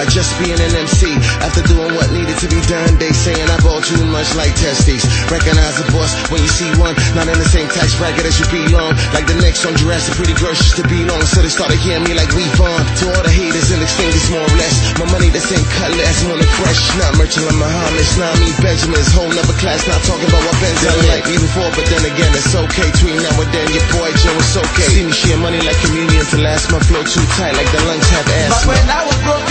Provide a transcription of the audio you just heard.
by just being an MC. After doing what needed to be done, they saying I ball too much like testes. Recognize the boss when you see one, not in the same tax bracket as you belong. Like the next on Jurassic, pretty girls used to be long, so they started hearing me like we on. To all the haters and extinguish more or less, my money the same color as one of crush. Not merchant like Muhammad, not me Benjamin's whole nother class, not talking about what Ben's done like me before, but then again it's okay. Between now and then, your boy Joe is okay. See me share money like communion to last, my flow too tight like the lungs have ass. But when I was broke,